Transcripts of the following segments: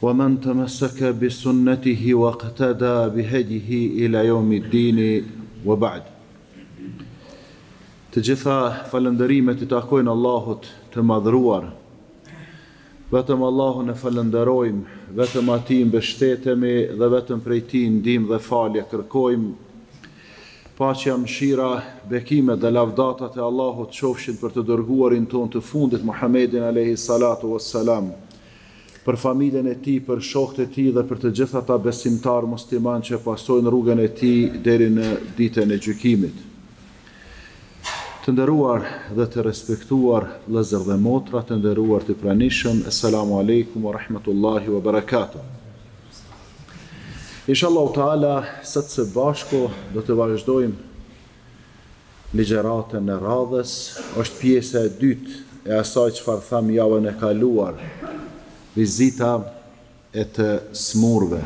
Wa men tamassaka bi sunnatihi wa qtada bi hedjihi ila jeumi dini wa ba'd. Të gjitha falënderimet i takojnë Allahut të Madhëruar. Vetëm Allahun e falënderojmë, vetëm Atij mbështetemi dhe vetëm prej Tij ndihmë dhe falje kërkojmë. Paqja, mëshira, bekimet dhe lavdatat e Allahut qofshin për të Dërguarin tonë të fundit Muhammedin alejhi salatu was salam, për familjen e tij, për shokët e tij dhe për të gjithë ata besimtarë muslimanë që e pasojnë rrugën e tij deri në Ditën e Gjykimit. Të nderuar dhe të respektuar vëllezër dhe motra, të nderuar të pranishëm, Esselamu Alejkum wa Rahmetullahi wa Barakatuh. Inshallah u taala sot së bashku do të vazhdojmë Ligjëratën e radhës është pjesa e dytë e asaj çfarë thamë javën e kaluar, vizita e të smurëve.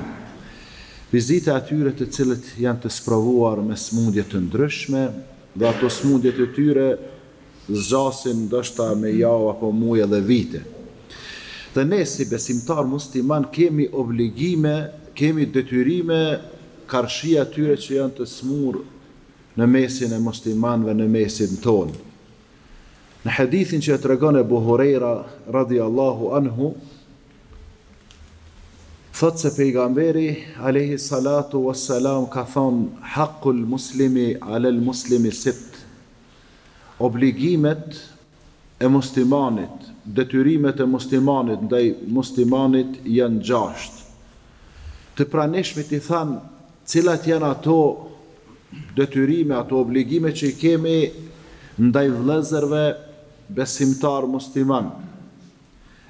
Vizita e atyre të cilët janë të sprovuar me smundje të ndryshme dhe ato smundjet e tyre zgjasin ndoshta me javë apo muaj dhe vite. Dhe ne si besimtar musliman kemi obligime, kemi detyrime karshi atyre që janë të smur në mesin e muslimanëve në mesin tonë. Në hadithin që e tregon Ebu Hurejra radiallahu anhu, thot se pejgamberi alejhi salatu wassalam ka thon hakul muslimi alel muslimi sit Obligimet e muslimanit, detyrimet e muslimanit ndaj muslimanit janë gjashtë. Të pranishmit i thanë cilat janë ato detyrime, ato obligime që i kemi ndaj vëllezërve besimtarë musliman.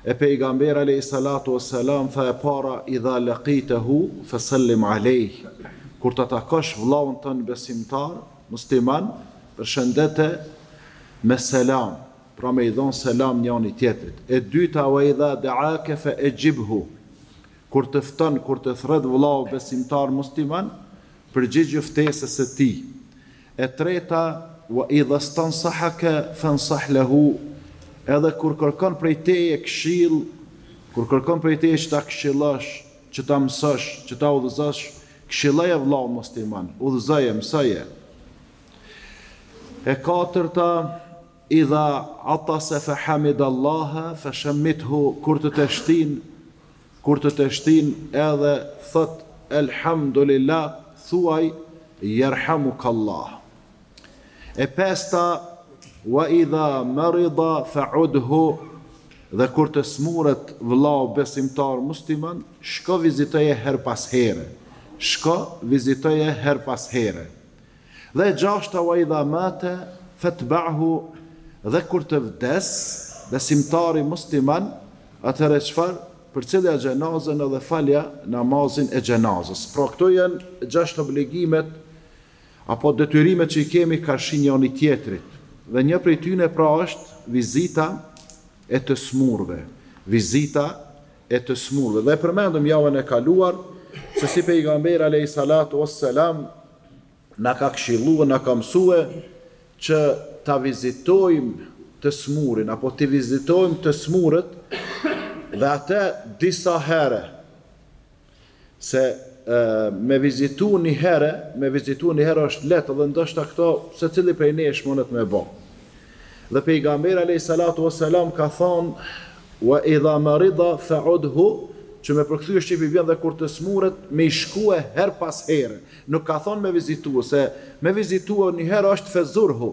E pejgamberi alayhi salatu wassalam tha e para idha laqitahu fasallim alayh. Kur ta takosh vëllaun ton besimtar, Musliman përshëndete me selam, pra me i dhonë selam njoni tjetrit. E dyta wa idha da'ake fa ejibhu, kur të fton, kur të thret vllau besimtar musliman, përgjigju ftesës së tij. E treta wa idha stansahake fansah lehu, edhe kur kërkon prej teje këshillë, kur kërkon prej teje që ta këshillosh, që ta mësosh, që ta udhëzosh, Këshilloje vëllau musliman, udhëzoje, mësoje. E katërta, Idha atase fe hamid Allahe fe shemmithu, kur teshtin, kur teshtin edhe thot elhamdulillah, thuaj jerhamukallah. E pesta, wa idha marida fa'udhu, dhe kur të smuret vëllau besimtar musliman, shko vizitoje herë pas here. Shko vizitoje herë pas here. Dhe e gjashta, wa idha mata fatba'hu, dhe kur të vdes besimtari musliman, atëherë çfarë? Përcillja xhenazën dhe falja namazin e xhenazës. Pra këto janë gjashtë obligimet apo detyrimet që i kemi karshi njoni tjetrit dhe një prej tyne pra është vizita e të smurve vizita e të smurve dhe e përmendëm javën e kaluar se si pejgamberi alejhi salatu ue selam na ka këshillue na ka mësue që ta vizitojmë të smurin apo t'i vizitojmë të smurët dhe atë disa herë Se me vizitu një herë, me vizitu një herë është lehtë dhe ndoshta këtë secili prej nesh mundet me bë. Dhe pejgamberi alayhi salatu wasalam ka thonë wa idha marida fa'udhu që me përkthy shqipi vjen dhe kur të smuret me i shkue herë pas here. Nuk ka thonë me vizitu, se me vizitu një herë është fezurhu,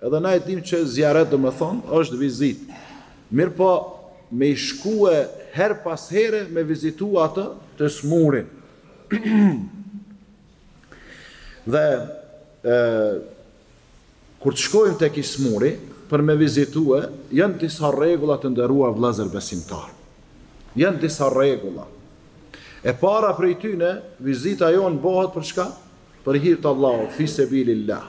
Edhe na e dimë që zijaret domethonë është vizitë, mirëpo me i shkue herë pas here me vizitu atë të smurin. Dhe e, kur të shkojmë tek i smuri, për me vizitue, janë disa rregulla të nderuar vllazër besimtarë. Janë disa rregulla. E para prej tyne, vizita jonë bohet për çka? Për hir të Allahut fi sebilillah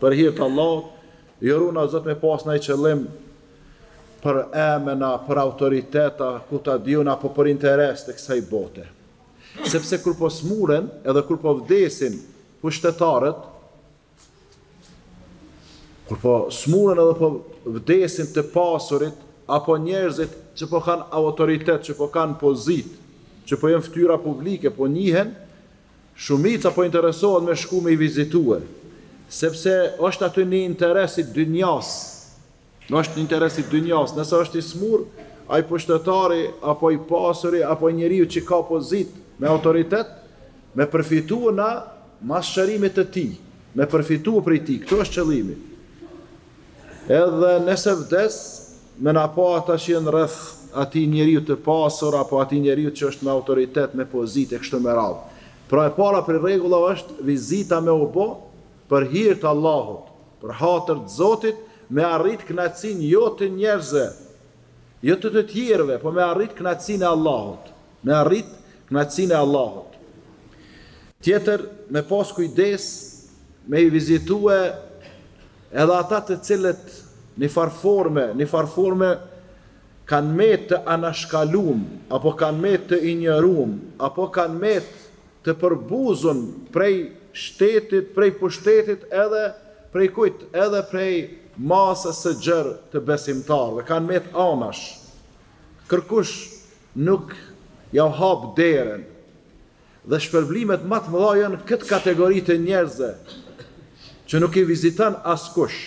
për hir të Allahut jo runa Zot me pas naj qëllim për emena për autoriteta ku ta di unë apo për interes të kësaj bote sepse kur po smuren edhe kur po vdesin pushtetarët kur po smuren edhe po vdesin të pasurit apo njerëzit që po kanë autoritet, që po kanë pozitë, që po jenë ftyra publike, po njihen, Shumica po interesohet me shku me i vizitue, sepse është aty ni interes i dynjasë, është një interes i dynjasë, nëse është i smurë, ai pushtetari, apo i pasuri, apo njeriu që ka pozitë me autoritet, me përfitu ne mas shërimit të tij, me përfitu prej tij, këtu është qëllimi. Edhe nëse vdes, me na pa ata që janë rreth atij njeriu të pasur apo atij njeriu që është me autoritet, me pozitë e kështu me radhë. Pra e para prej rregullave është vizita me u bë për hir të Allahut, për hatër të Zotit, me arrit kënaqësinë jo të njerëzve, jo të të tjerëve, po me arrit kënaqësinë e Allahut, me arrit kënaqësinë e Allahut. Tjetër, me pas kujdes me i vizitue Edhe ata të cilët në farë forme, në farë forme kanë met të anashkalum, apo kanë met të injorum, apo kanë met të përbuzun prej shtetit, prej pushtetit edhe prej kujt, edhe prej masës së gjerë të besimtarëve, kanë met anash. Kërkush nuk jau hap derën, Dhe shpërblimet ma të mëdha janë këtë kategori të njerëzve që nuk i viziton askush,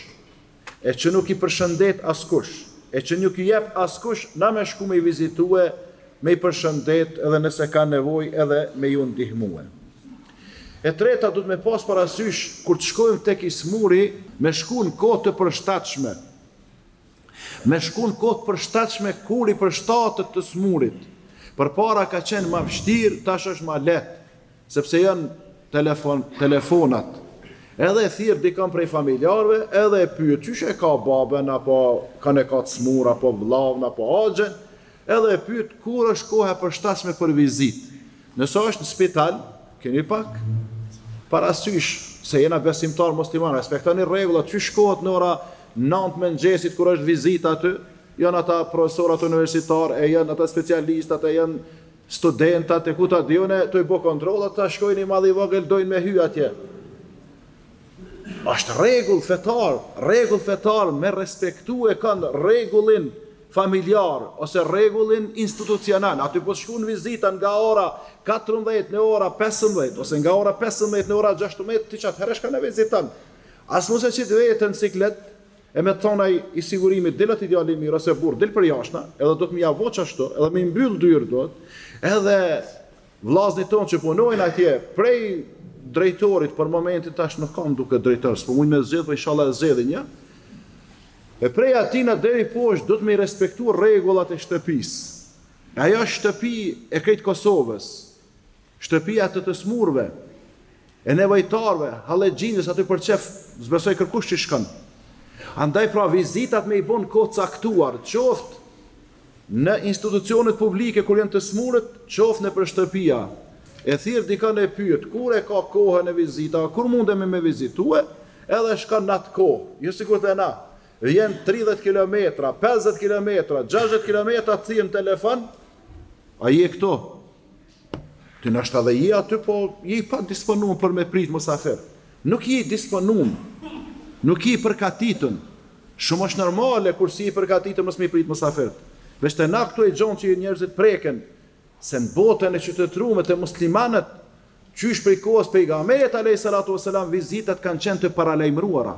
e që nuk i përshëndet askush, e që nuk i jep askush na me shku me i vizitue, me i përshëndet edhe nëse kanë nevojë edhe me ju ndihmue. E treta duhet me pas parasysh kur të shkojmë tek i smuri, me shku në kohë të përshtatshme, Me shku në kohë të përshtatshme kur i përshtatet të smurit. Përpara ka qenë ma vështirë, tash është ma lehtë, sepse janë telefon, telefonat. Edhe e thirr dikon prej familjarëve, edhe e pyet qysh e ka baben apo kan e ka të smurë apo vllavin apo axhen, Edhe e pyet kur është koha e përshtatshme për vizitë. Nëse është në spital, keni pak parasysh se jena besimtar musliman, respektoni rregullat, qysh shkohet në ora 9 të mëngjesit kur është vizitë aty, janë ata profesorët universitarë, e janë ata specialistat, e janë studentat, e ku ta di unë, tu i bo kontrollat, tash shkojnë i madh e i vogël, dojnë me hy atje. Asht rregull fetar, rregull fetar me respektue kanë rregullin familjar ose rregullin institucional. Aty po t'shkrun vizita nga ora katërmbëdhjetë në ora pesëmbëdhjetë ose nga ora pesëmbëdhjetë në ora gjashtëmbëdhjetë, ti qat'herë shko n'vizitë. As mos e qit veten në siklet, e me të thanë ai i sigurimit dil ti djalë i mirë ose burrë, dil përjashta, edhe do të më ia voç ashtu, edhe me i mbyllë dyrtë do të, edhe vllaznit tonë që punojnë atje prej drejtorit për momentin tash nuk ka m'duket drejtor, s'po mund me zgjedh, po inshallah e zgjedhin një, E prej atina e deri poshtë duhet me i respektu rregullat e shtëpisë. Ajo është shtëpi e krejt Kosovës. Shtëpia e të smurve, e nevojtarëve, hallexhinjve, se aty për qef s'besoj kërkush që shkon. Andaj pra vizitat me i bo n'kohë t'caktuar, qoftë Në institucionet publike kur janë të smurët, qoftë nëpër shtëpia, e thirr dikan e pyet kur e ka kohën e vizitave, a kur mundemi me vizitue, edhe shkon n'atë kohë, jo sikur te na, vjen tridhjetë kilometra, pesëdhjetë kilometra, gjashtëdhjetë kilometra të thirr n'telefon, a je këtu, Ti nashta dhe je aty, po je i padisponum për me prit musafir. Nuk je i disponum. Nuk je i përgatitun. Shumë është normale kur s'je i përgatitun mos me prit musafirt. Veçse na këtu e gjon që njerëzit preken se në botën e qytetërume te muslimanët qysh prej kohës pejgamberit alejhi salatu vesselam vizitat kanë qenë të paralajmëruara.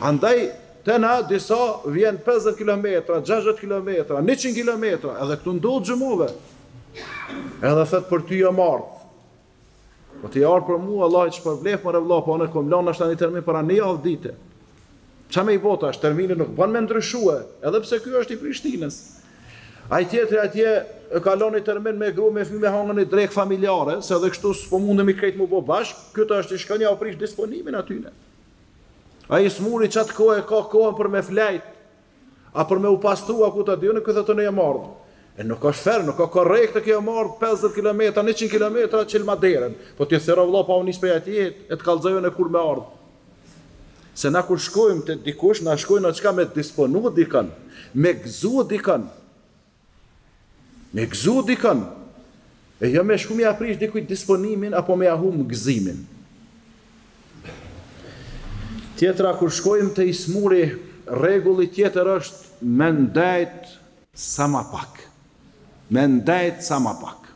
Andaj te na disa vjen pesëdhjetë kilometra, gjashtëdhjetë kilometra, njëqind kilometra, edhe këtu ndodh xhumave. Edhe thot për ty jam ardh. Po ti je ardh për mu, Allahi t'shpërbleftë more vëlla, po unë kom lënë nashta një termin para një javë dite. Ça me i bo tash, termini nuk bën me ndryshue, edhe pse ti qoftë i prish terminet. Ai tjetri atje e ka lon ni termin me gru, me fmi me hangër ni drekë familjare, se edhe kështu s'po mundemi krejt m'u bo bashk, ky tash shkon jau prish disponimin atyne. Ai i smuri qat kohë e ka kohën për me flejt a për me u pastru a ku ta di unë ky thotë unë jam ardh. E nuk është fer, nuk o korrekte qe jam ardh 50 kilometra, 100 kilometra çelma derën. Po ti thirr o vëlla pa u nis prej atje e të kallxoj unë kur me ardh. Se na kur shkojmë te dikush na shkojmë diçka me disponu dikën, me gëzu dikën. Me gëzu dikën, e jo me shku me ia prish dikujt disponimin, apo me ia hum gëzimin. Tjetra, kur shkojmë te i smuri, rregulli tjetër është me ndejt sa ma pak. Me ndejt sa ma pak.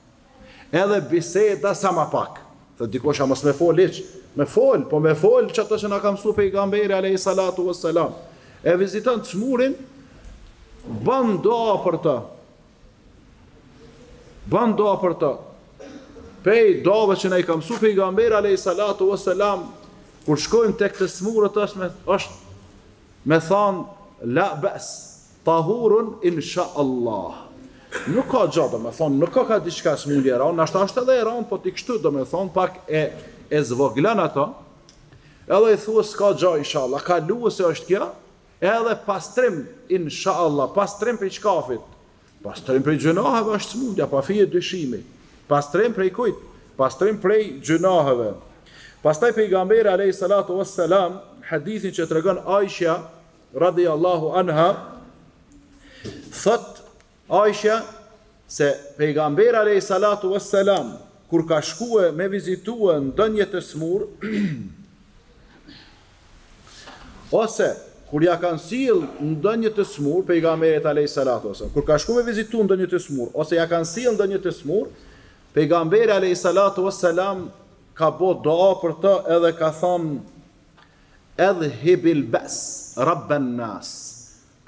Edhe biseda sa ma pak. Thot dikush a mos me fol hiç. Me fol, po me fol qato që na ka mësuar pejgamberi alayhi salatu wassalam. E viziton t'smurin, bën dua për të. Bën dua për të. Pej duave që na i ka mësuar pejgamberi alayhi salatu wassalam kur shkojmë tek të smurët është me është me thon la bes. Tahurun insha Allah. Nuk ka gja do me thonë, nuk ka ka diçka smundje e randë, nashta është edhe e randë, po ti kështu do me thonë, pak e, e zvoglon atë, edhe i thua s'ka gja insha Allah, kaluese është kjo, edhe pastrim insha Allah, pastrim prej çkafit, pastrim prej gjynaheve është smundja, pa fije dyshimi, pastrim prej kujt, pastrim prej gjynaheve. Pastaj pejgamberi a.s. hadithin që tregon Aisha, radijallahu anha thot Aisha se pejgamberi alayhi salatu wassalam kur ka shku me vizitu ndonjë të smur ose kur ja kanë sill ndonjë të smur pejgamberit alayhi salatu wassalam kur ka shku me vizitu ndonjë të smur ose ja kanë sill ndonjë të smur pejgamberi alayhi salatu wassalam ka bo dua për të edhe ka thon Edhhibil ba's rabban nas,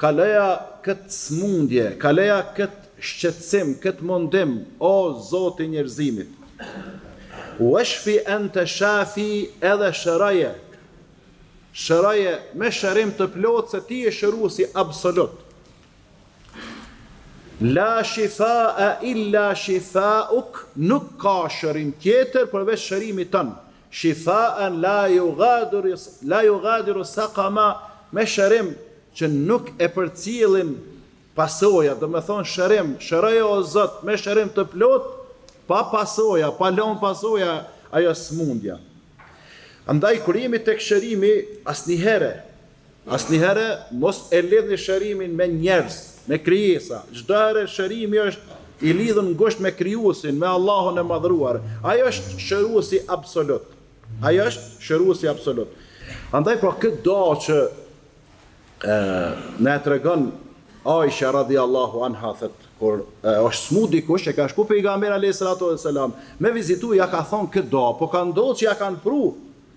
kaloja këtë smundje, kaloja këtë shqetësim, këtë mundim, o Zoti i njerëzimit. Washfi ente shafi, edhe shëroje, shëroje me shërim të plotë se Ti je shëruesi absolut. La shifaa illa shifauk, nuk ka shërim tjetër përveç shërimit Tond. Shifa'an la yughadiru saqama me shërim që nuk e përcjellin pasoja, domethonë shërim, shëroje o Zot me shërim të plotë, pa pasoja, pa lon pasoja ajo smundja. Andaj kur jemi tek shërimi, asnjëherë Asnjëherë mos e lidhni shërimin me njerëz, me krijesa. Çdo herë shërimi është i lidhun ngushtë me Krijuesin, me Allahun e Madhëruar. Ai është Shëruesi absolut. Ai është Shëruesi absolut. Andaj pra këtë dua që na e tregon Aisha radhiyallahu anha thot kur është smu dikush e ka shku pejgamberi alejhi salatu vesselam me vizitu ja ka thon kët dua, po ka ndodh që ja kan pru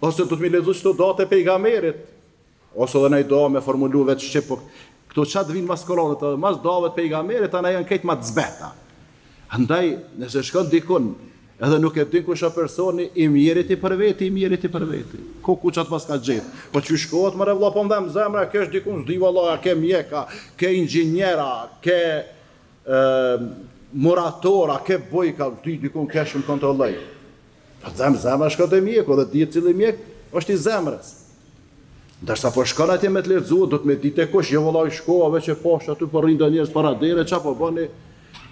Ose do t'm'i lexu qëto duat e pejgamberit, ose edhe ndonjë dua me formulu vetë shqip, po këto që t'vinë mas Kuranit, edhe mas duave t'pejgamberit, ato janë krejt ma të zbehta. Andaj, nëse shkon dikun, edhe nuk e din kush është personi, i mjeri ti për veti, i mjeri ti për veti. Kuku ça t'paska gjetë. Po qysh shkohet more vlla, po më dhem zemra, kesh dikun s'di vëllai jem, ke mjeka, ke inxinjera, ke e, muratora, ke bujka, s'di dikun, kesh m'u kontrollu. Po t'dhem zemra shko te mjeku edhe dihet cili mjek është i zemrës. Ndërsa po shkon atje me të lexu, do me ditë kush, jo vëllai shkova veç e pashë aty po rrinë do njerëz para dere, ça po boni?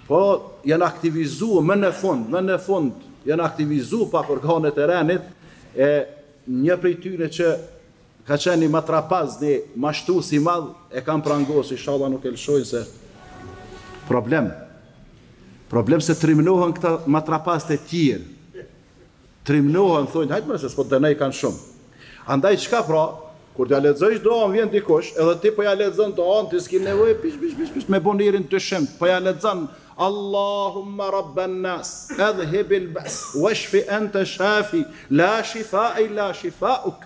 Po janë aktivizu më në fund, më në fund janë aktivizu pak organet e rendit e një prej tyne që Ka qenë një matrapaz një mashtrus i madh e kanë prangos ishalla nuk e lshojnë se problem problem se trimnohen këta matrapaz të tjer trimnohen thojnë hajt more se s'po t'dënojkan shumë andaj qka pra kur t'ja lexojsh duan vjen dikush edhe ti po ja lexon duan ti s'ki nevoj pish pish pish pish me bo njerin n'dyshim po ja lexon Allahumma rabban nas edhhibil bas washfi ente shafi la shifa illa shifauk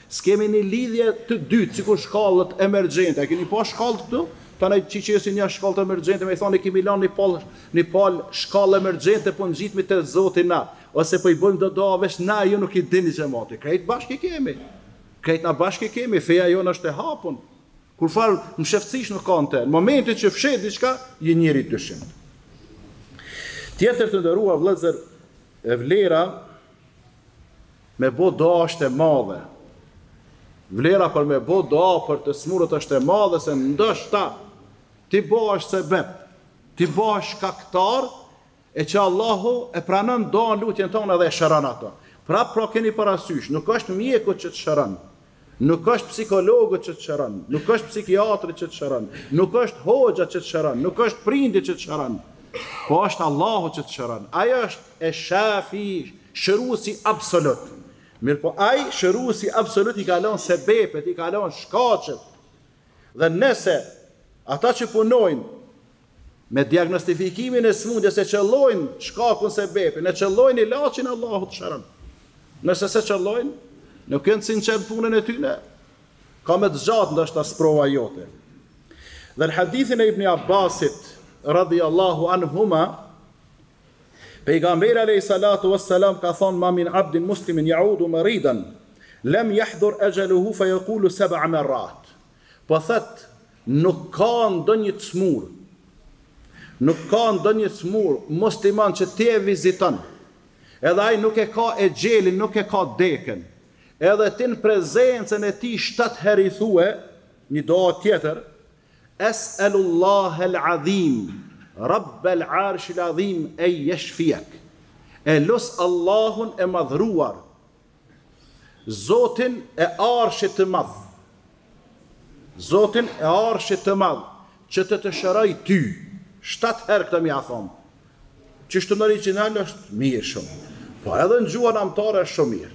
S'kemi një lidhje të dytë, sikur shkallët emergjente. A keni pa shkallët këtu? T'anaj që që është një shkallë emergjente, me i thonë, e kemi lanë një palë, një palë shkallë emergjente, po ngjitemi te Zoti na. Ose po i bëjmë do doa veç na, ju nuk i dini xhemati. Krejt bashkë i kemi. Krejt na bashkë i kemi. Feja jonë është e hapun. Kurrfarë mshefësish nuk ka në te. Në momentin që fshehet diçka, je njeri i dyshimtë. Tjetër të nderuar vllezër e vlera, Me bo doa është e madhe Vlera për me bo doa për të smurët është e madhe se ndoshta ti bohesh sebep, ti bohesh shkaktar e që Allahu e pranon doan lutjen tonde dhe e shëron ato. Pra pra keni parasysh, nuk është mjeku që të shëron, Nuk është psikologu që të shëron, nuk është psikiatri që të shëron, nuk është hoxha që të shëron, nuk është prindi që të shëron, po është Allahu që të shëron. Ai është esh-Shafi, shëruesi absolut. Mirpo ai shëruesi absolut i ka lënë sebepet, i ka lënë shkaqet. Dhe nëse ata që punojnë Me diagnostifikimin e sëmundjes e qëllojnë shkakun sebepin, e qëllojnë ilaçin Allahu të shëron. Nëse s'e qëllojnë, nuk janë t'sinqert n'punën e tyre, ka me të zgjat ndoshta sprova jote. Dhe në hadithin e Ibn Abbasit radhiyallahu anhuma Pejgamberi alayhi salatu wassalam ka thon ma min abdin muslimin yaudu maridan lam yahdhur ajaluhu fa yaqulu sab'a marrat. Po thotë nuk ka ndonjë t'smurë nuk ka ndonjë t'smurë musliman që ti e viziton edhe ai nuk e ka exhelin nuk e ka dekën edhe ti në prezencën e tij shtatë herë i thue një dua tjetër es'elullahel adhim rabbel arshil adhim en jeshfijek e lus Allahun e madhëruar Zotin e Arshit të Madh. Zotin e Arshit të Madh, që të të shëroj ty. Shtatë herë këtë me ia thon. Qysh në origjinal është mirë shumë. Po edhe në gjuhën amtare është shumë mirë.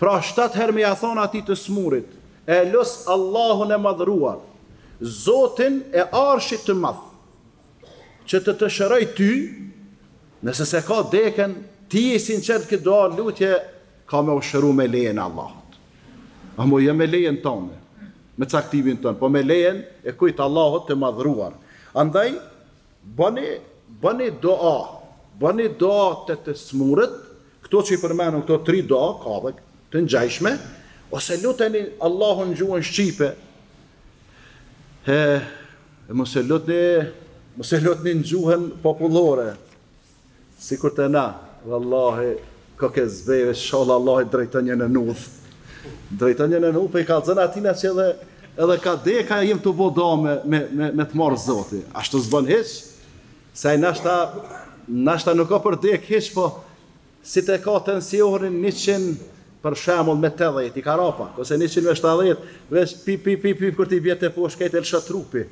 Pra shtatë herë me ia thon atij të smurit, e lus Allahun e madhëruar, Zotin e Arshit të Madh. që të të shëroj ty, nëse s'e ka deken, ti i sinqert n'këtë dua lutje, ka me u shëru me lejen e Allahut. Amo jo me lejen tande, me caktimin tand, po me lejen e kujt, Allahut të madhruar. Andaj, bëni, bëni dua, bëni dua te të smurët, këto që i përmendëm, këto tri dua, ka dhe të ngjajshme, ose luteni Allahun n'gjuhën shqipe, He, e mos e lutni, mos e lutni, në gjuhën popullore, sikur te na, vallahi, koke zbe, ishalla Allahi drejton në një udhë, drejton në një udhë, për po i kallxon atina që edhe, edhe ka deka jem tu bo dua me, me, me të marrë zoti, ashtu s'bën hiç, se ai nashta, nashta nuk ka për dekë hiç, po Si t'e ka tensionin njëqind për shemull me tetëdhjetë i ka ra pak ose njëqind me shtatëdhjetë veq pip pip pip pip kur t'i bjen te poshtë kejt e lshet trupi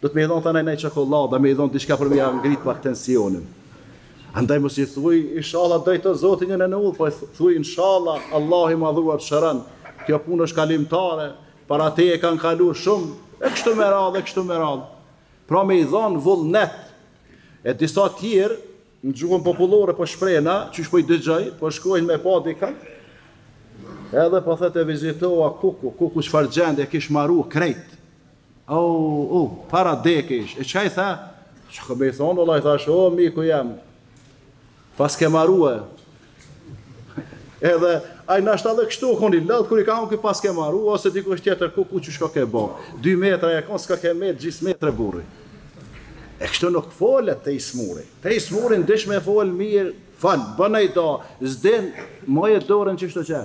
duhet me i dhan tane naj çokollada me i dhan diçka për me ja ngrit pak tensionin andaj mos i thuj ishalla drejton zoti në një udhë po thuj inshalla Allahu i madhëruar shëron kjo punë është kalimtare para teje kan kalu shumë e kështu me radhë e kështu me radhë pra me i dhan vullnet e disa tjera Në gjuhën popullore po shprehna, qysh po i dëgjoj, po shkojnë me pa dikën, edhe po thotë e vizitova kuku, kuku çfarë gjendje, e kish maru krejt. Au, u, para deke ish, e çka i the, çka me i thonë, vallahi thash, o, miku jem, paske marue, Edhe ai nashta edhe kështu kon i lig kur i ka thon ky paske maru ose dikush tjetër kuku qysh koke bë. 2 metra je kon s'koke met gjys metre burri. E kështu nuk folet te i smuri. Te i smuri n'dish me fol mirë, fol, bënja dua, s'din, vnoje dorën qishtu që.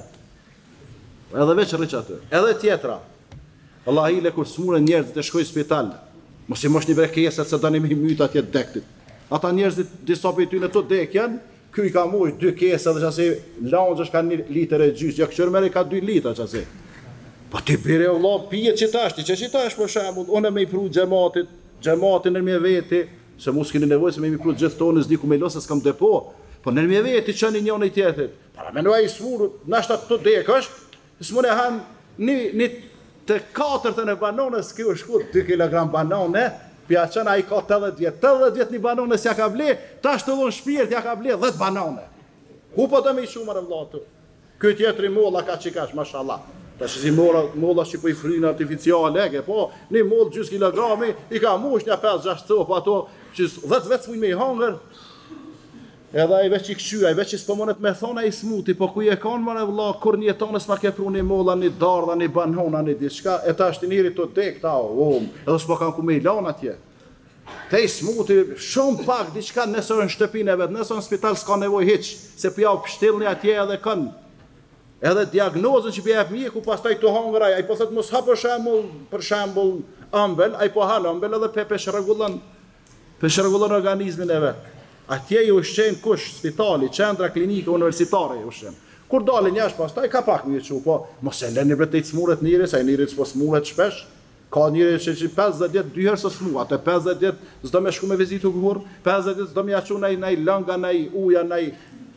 Edhe veç rri aty. Edhe tjetra. Wallahi kur smuren njerëzt e shkojn n'spital. Mos i mushni bre kese se doni me myt atje dekterit. Ata njerëzit disa prej tyre tu dek jan, Ky i ka marr dy kese edhe çase langjesh ka një liter e gjys, jo kqyr more ka dy litra çase. Po ti bjere o vlla pije qitash, ti qi qitash për shembull, unë me i pru xhematit, xhemati nër mje veti, se mu s'keni nevojë se me m'i pru gjithë, tani s'di ku me i lënë se s'kam depo, po nër mje veti çoni njoni tjetrit, para me u smu, ai i smut, nashta tu dek është, S'mun e han një një të katërtën e banonës ky o shku 2 kilogram banone po ja çon, ai i ka 80 vjetë, 80 vjetë një banone s'ja ka ble, tash tu dhonë shpirt, ja ka ble 10 banone. Ku po don me i çu more vlla ti? Ky tjetri molla ka qikash, mashallah. Tash qësi molla, molla që po i frynë artificiale, e po, një mollë gjysë kilogrami, i ka mush nja 5-6 copë ato, që 10 vetë s'mujnë me i hangër, Edhe ai veq i kqyr, ai veq s'po munet me thonë ai i smuti, po ku je kon more vlla, kurrë n'jetë tonë s'ma ke pru ni molla, ni dardha, ni banona, ni diçka, e tash njeri tu dek tam unë, edhe s'po kam ku me i lanë atje. Te i smuti, shumë pak diçka nëse është n'shtëpinë e vet, nëse është n'spital s'ka nevojë hiç, se po ja u pshtillni atje edhe kën, edhe diagnozën që po ja jep mjeku, pastaj tu hangër ai, ai po thotë mos ha për shembull, për shembull ëmbël, ai po han ëmbël edhe po pe çrregullon Pe çrregullon organizmin e vet. Atje i ushqen kush? Spitali, qendra klinike universitare i ushqen. Kur dalin jashtë pastaj ka pak me i çu, po mos e lëni bre të smuret njëri se njëri s'po smuret shpesh. Ka njeri që që pesëdhjetë vjet dy herë s'o smu, atë pesëdhjetë vjet s'do me shku me vizitu kurrë, pesëdhjetë vjet s'do me ja çu naj naj lënga, naj uja, naj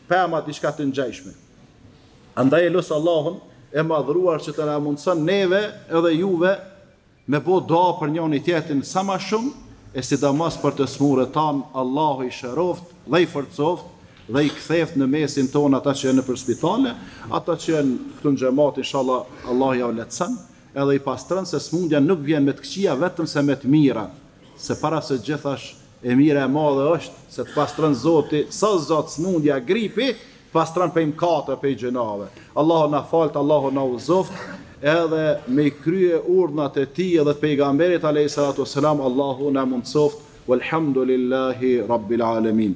pema diçka të ngjajshme. Andaj e lus Allahun e Madhëruar që të na mundëson neve edhe juve Me bo dua për njoni tjetrin sa ma shumë e sidomos për të smurët tanë Allahu i shëroftë dhe i forcoftë dhe i ktheftë në mesin tonë ata që janë nëpër spitale ata që janë këtu në xhamat inshallah Allahu jau lehtëson edhe i pastron se smundja nuk vjen me të këqija vetëm se me të mira se para se gjithash E mira e madhe është se të pastron Zoti s'osht smundja gripi të pastron pej mkateve pej gjynaheve Allahu na faltë Allahu na udhëzoftë edhe me i krye urdhnat e tij edhe të pejgamberit alejhi salatu ue selam Allahu na mundësoftë walhamdulillahi rabbil alemin.